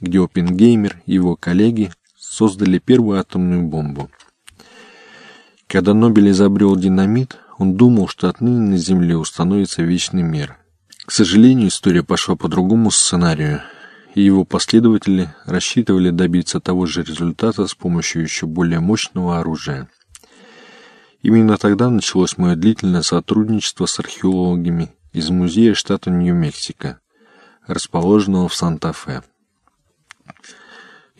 где Оппенгеймер и его коллеги создали первую атомную бомбу. Когда Нобель изобрел динамит, он думал, что отныне на Земле установится вечный мир. К сожалению, история пошла по другому сценарию, и его последователи рассчитывали добиться того же результата с помощью еще более мощного оружия. Именно тогда началось мое длительное сотрудничество с археологами из музея штата Нью-Мексико, расположенного в Санта-Фе.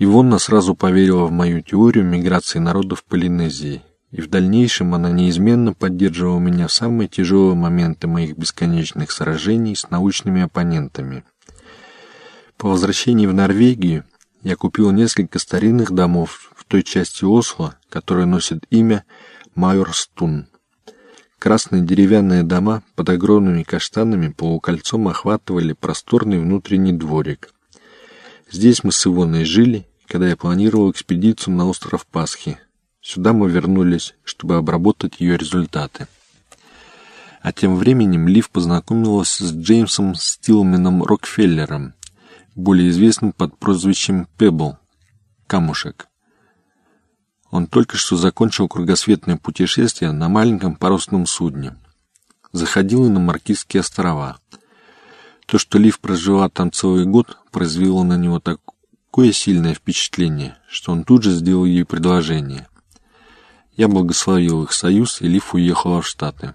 Ивонна сразу поверила в мою теорию миграции народов Полинезии, и в дальнейшем она неизменно поддерживала меня в самые тяжелые моменты моих бесконечных сражений с научными оппонентами. По возвращении в Норвегию я купил несколько старинных домов в той части Осло, которая носит имя Майорстун. Красные деревянные дома под огромными каштанами полукольцом охватывали просторный внутренний дворик. Здесь мы с Ивоной жили, когда я планировал экспедицию на остров Пасхи. Сюда мы вернулись, чтобы обработать ее результаты. А тем временем Лив познакомилась с Джеймсом Стилменом Рокфеллером, более известным под прозвищем Пебл – Камушек. Он только что закончил кругосветное путешествие на маленьком парусном судне. Заходил и на Маркизские острова. То, что Лив прожила там целый год, произвело на него такое сильное впечатление, что он тут же сделал ей предложение. Я благословил их союз, и Лив уехала в Штаты.